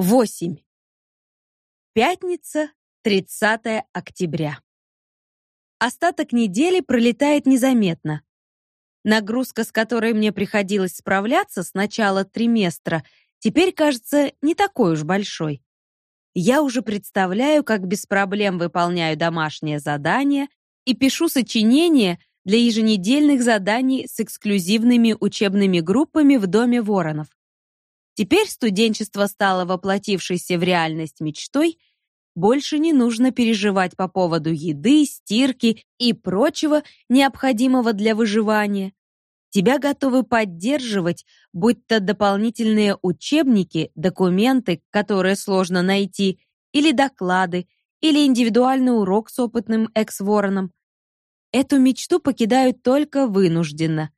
8. Пятница, 30 октября. Остаток недели пролетает незаметно. Нагрузка, с которой мне приходилось справляться с начала триместра, теперь кажется не такой уж большой. Я уже представляю, как без проблем выполняю домашнее задание и пишу сочинения для еженедельных заданий с эксклюзивными учебными группами в Доме Воронов. Теперь студенчество стало воплотившейся в реальность мечтой, больше не нужно переживать по поводу еды, стирки и прочего необходимого для выживания. Тебя готовы поддерживать, будь то дополнительные учебники, документы, которые сложно найти, или доклады, или индивидуальный урок с опытным экс-вороном. Эту мечту покидают только вынужденно.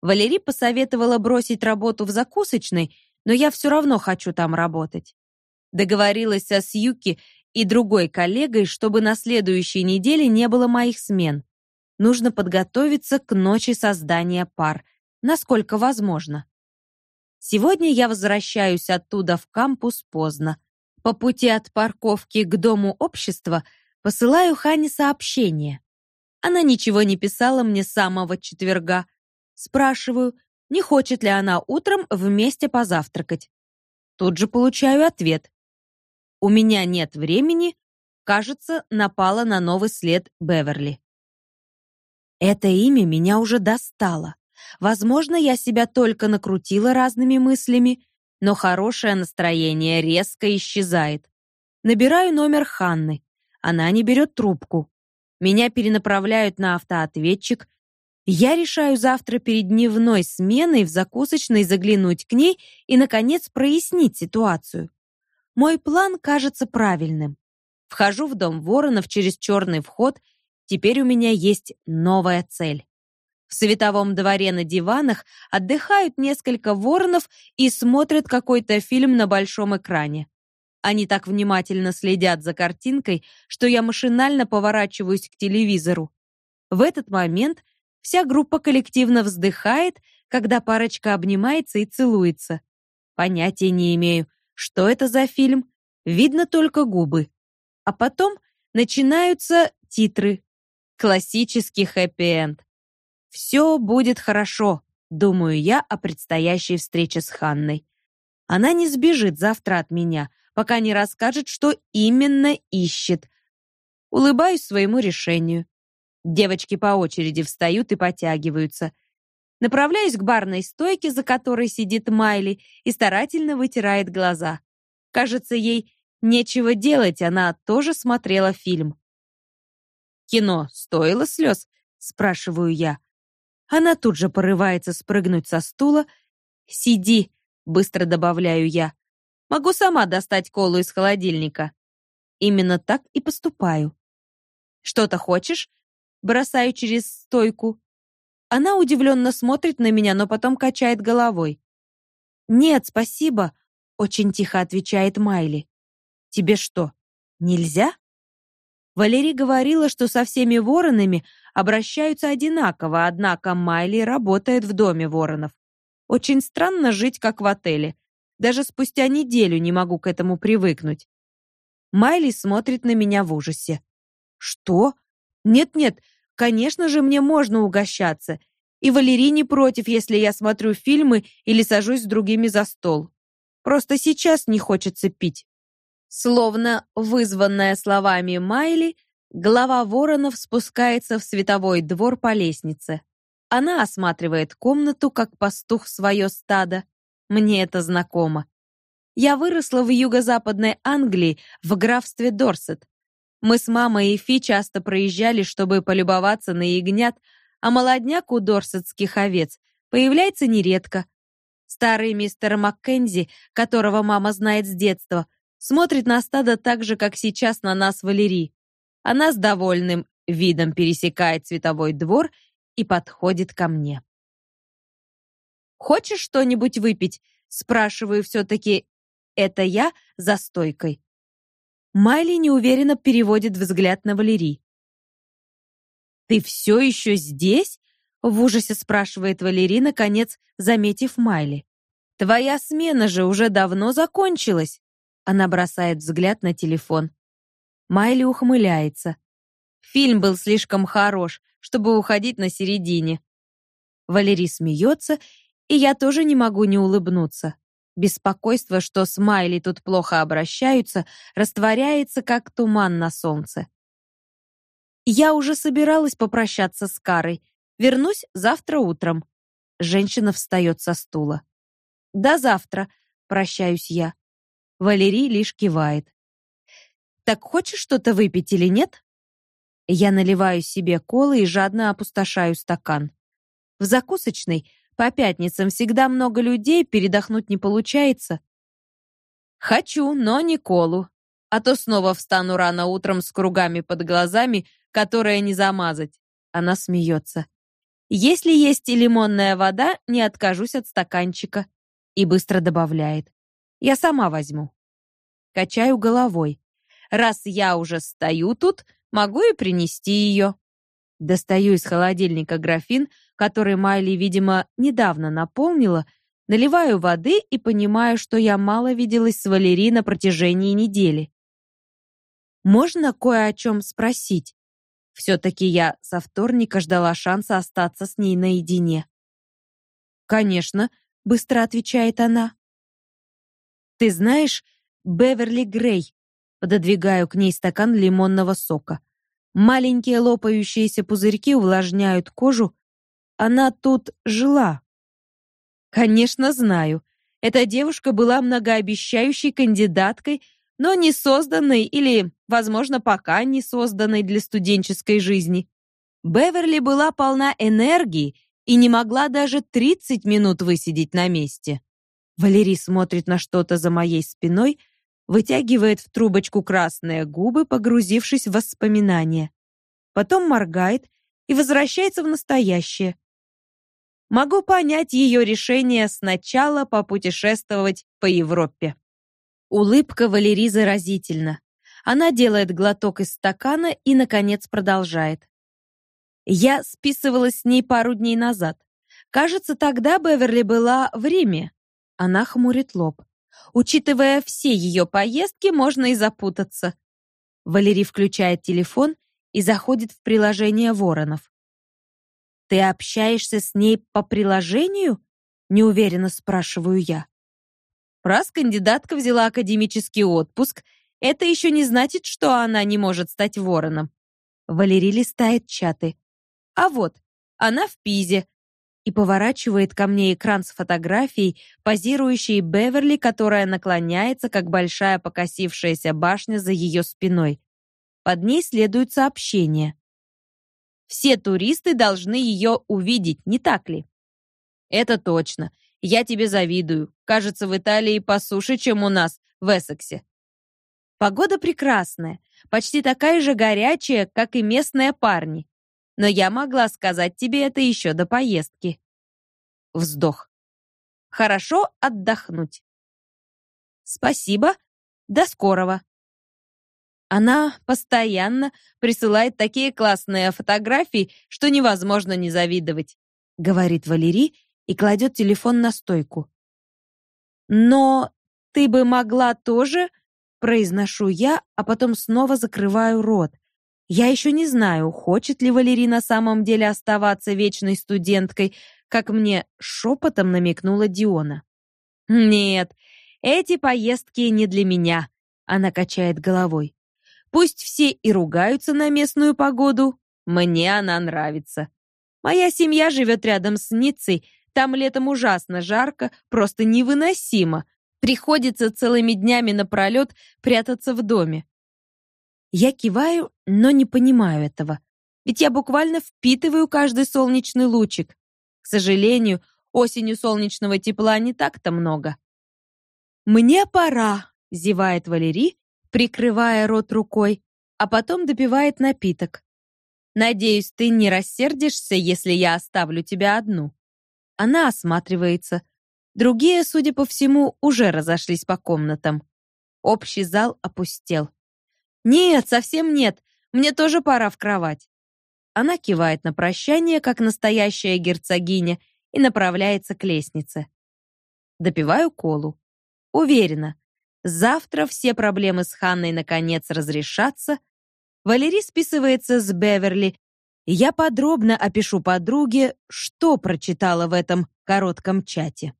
Валерий посоветовала бросить работу в закусочной, но я все равно хочу там работать. Договорилась со Сьюки и другой коллегой, чтобы на следующей неделе не было моих смен. Нужно подготовиться к ночи создания пар, насколько возможно. Сегодня я возвращаюсь оттуда в кампус поздно. По пути от парковки к дому общества посылаю Хане сообщение. Она ничего не писала мне с самого четверга. Спрашиваю, не хочет ли она утром вместе позавтракать. Тут же получаю ответ. У меня нет времени, кажется, напала на новый след Беверли. Это имя меня уже достало. Возможно, я себя только накрутила разными мыслями, но хорошее настроение резко исчезает. Набираю номер Ханны. Она не берет трубку. Меня перенаправляют на автоответчик, я решаю завтра перед дневной сменой в закусочной заглянуть к ней и наконец прояснить ситуацию. Мой план кажется правильным. Вхожу в дом Воронов через черный вход. Теперь у меня есть новая цель. В световом дворе на диванах отдыхают несколько воронов и смотрят какой-то фильм на большом экране. Они так внимательно следят за картинкой, что я машинально поворачиваюсь к телевизору. В этот момент Вся группа коллективно вздыхает, когда парочка обнимается и целуется. Понятия не имею, что это за фильм. Видно только губы. А потом начинаются титры. Классический хэппи-энд. Все будет хорошо, думаю я о предстоящей встрече с Ханной. Она не сбежит завтра от меня, пока не расскажет, что именно ищет. Улыбаюсь своему решению. Девочки по очереди встают и потягиваются. Направляюсь к барной стойке, за которой сидит Майли, и старательно вытирает глаза. Кажется, ей нечего делать, она тоже смотрела фильм. «Кино стоило слез?» — спрашиваю я. Она тут же порывается спрыгнуть со стула. «Сиди», — быстро добавляю я. «Могу сама достать колу из холодильника». Именно так и поступаю. «Что-то хочешь?» Бросаю через стойку. Она удивленно смотрит на меня, но потом качает головой. «Нет, спасибо», — очень тихо отвечает Майли. «Тебе что, нельзя?» Валерий говорила, что со всеми воронами обращаются одинаково, однако Майли работает в доме воронов. Очень странно жить как в отеле. Даже спустя неделю не могу к этому привыкнуть. Майли смотрит на меня в ужасе. «Что? Нет-нет, конечно же, мне можно угощаться. И Валерий не против, если я смотрю фильмы или сажусь с другими за стол. Просто сейчас не хочется пить. Словно вызванная словами Майли, глава Воронов спускается в световой двор по лестнице. Она осматривает комнату, как пастух свое стадо. Мне это знакомо. Я выросла в юго-западной Англии, в графстве Дорсет. Мы с мамой и Фи часто проезжали, чтобы полюбоваться на ягнят, а молодняк у дорсетских овец появляется нередко. Старый мистер Маккензи, которого мама знает с детства, смотрит на стадо так же, как сейчас на нас Валерий. Она с довольным видом пересекает световой двор и подходит ко мне. «Хочешь что-нибудь выпить?» Спрашиваю все-таки. Это я за стойкой. Майли неуверенно переводит взгляд на Валерий. «Ты все еще здесь?» — в ужасе спрашивает Валерий, наконец, заметив Майли. «Твоя смена же уже давно закончилась». Она бросает взгляд на телефон. Майли ухмыляется. Фильм был слишком хорош, чтобы уходить на середине. Валерий смеется, и я тоже не могу не улыбнуться. Беспокойство, что с Майли тут плохо обращаются, растворяется, как туман на солнце. Я уже собиралась попрощаться с Карой. Вернусь завтра утром. Женщина встает со стула. До завтра, прощаюсь я. Валерий лишь кивает. Так хочешь что-то выпить или нет? Я наливаю себе колы и жадно опустошаю стакан. В закусочной по пятницам всегда много людей, передохнуть не получается. Хочу, но не колу. А то снова встану рано утром с кругами под глазами, которые не замазать. Она смеется. Если есть и лимонная вода, не откажусь от стаканчика. И быстро добавляет. Я сама возьму. Качаю головой. Раз я уже стою тут, могу и принести ее. Достаю из холодильника графин, который Майли, видимо, недавно наполнила, наливаю воды и понимаю, что я мало виделась с Валерией на протяжении недели. Можно кое о чем спросить? Все-таки я со вторника ждала шанса остаться с ней наедине. «Конечно», — быстро отвечает она. «Ты знаешь Беверли Грей?» Пододвигаю к ней стакан лимонного сока. Маленькие лопающиеся пузырьки увлажняют кожу. Она тут жила. Конечно, знаю. Эта девушка была многообещающей кандидаткой, но не созданной или, возможно, пока не созданной для студенческой жизни. Беверли была полна энергии и не могла даже 30 минут высидеть на месте. Валерий смотрит на что-то за моей спиной, вытягивает в трубочку красные губы, погрузившись в воспоминания. Потом моргает и возвращается в настоящее. Могу понять ее решение сначала попутешествовать по Европе. Улыбка Валерии заразительна. Она делает глоток из стакана и, наконец, продолжает. Я списывалась с ней пару дней назад. Кажется, тогда Беверли была в Риме. Она хмурит лоб. Учитывая все ее поездки, можно и запутаться. Валерий включает телефон и заходит в приложение Воронов. Ты общаешься с ней по приложению? неуверенно спрашиваю я. Раз кандидатка взяла академический отпуск, это еще не значит, что она не может стать вороном. Валерий листает чаты. А вот, она в Пизе, и поворачивает ко мне экран с фотографией, позирующей Беверли, которая наклоняется, как большая покосившаяся башня за ее спиной. Под ней следует сообщение. Все туристы должны ее увидеть, не так ли? Это точно. Я тебе завидую. Кажется, в Италии по суше, чем у нас в Эссексе. Погода прекрасная, почти такая же горячая, как и местные парни но я могла сказать тебе это еще до поездки. Вздох. Хорошо отдохнуть. Спасибо. До скорого. Она постоянно присылает такие классные фотографии, что невозможно не завидовать, говорит Валерий и кладет телефон на стойку. Но ты бы могла тоже, произношу я, а потом снова закрываю рот. Я еще не знаю, хочет ли Валерий на самом деле оставаться вечной студенткой, как мне шепотом намекнула Диона. Нет, эти поездки не для меня, она качает головой. Пусть все и ругаются на местную погоду, мне она нравится. Моя семья живет рядом с Ниццей, там летом ужасно жарко, просто невыносимо. Приходится целыми днями напролет прятаться в доме. Я киваю, но не понимаю этого. Ведь я буквально впитываю каждый солнечный лучик. К сожалению, осенью солнечного тепла не так-то много. Мне пора, зевает Валерий, прикрывая рот рукой, а потом допивает напиток. Надеюсь, ты не рассердишься, если я оставлю тебя одну. Она осматривается. Другие, судя по всему, уже разошлись по комнатам. Общий зал опустел. Нет, совсем нет. Мне тоже пора в кровать. Она кивает на прощание, как настоящая герцогиня, и направляется к лестнице. Допиваю колу. Уверена, Завтра все проблемы с Ханной наконец разрешатся. Валерий списывается с Беверли, я подробно опишу подруге, что прочитала в этом коротком чате.